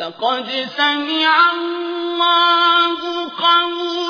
فقد سمع الله قول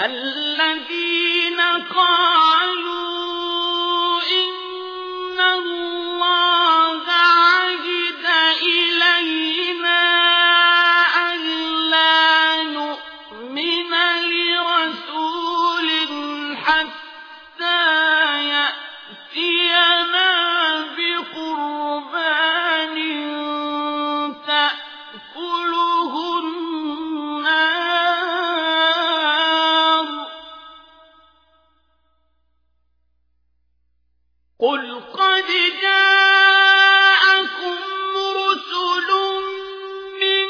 الذين قالوا قل قد جاءكم من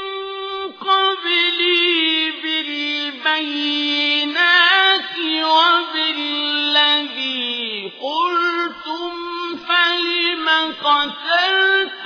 قبلي بالبينات وبالذي قلتم فلم قتلتموهم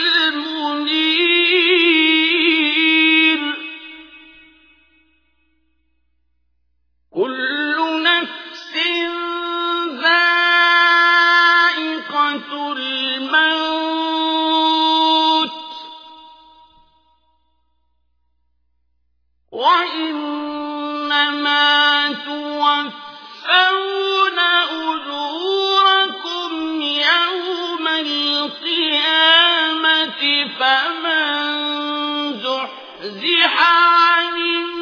زحزح عن النار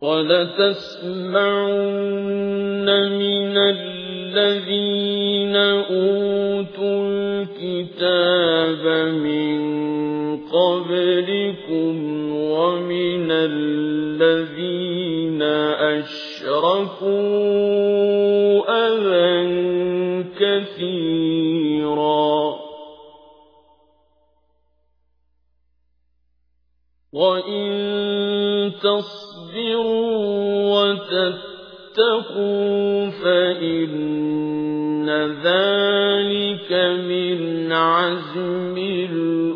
ولتسمعن من الذين أوتوا الكتاب من قبلكم ومن الذين أشركوا أذى كثيرا وإن تصبروا وتتقوا فإن ذلك من عزم الأمور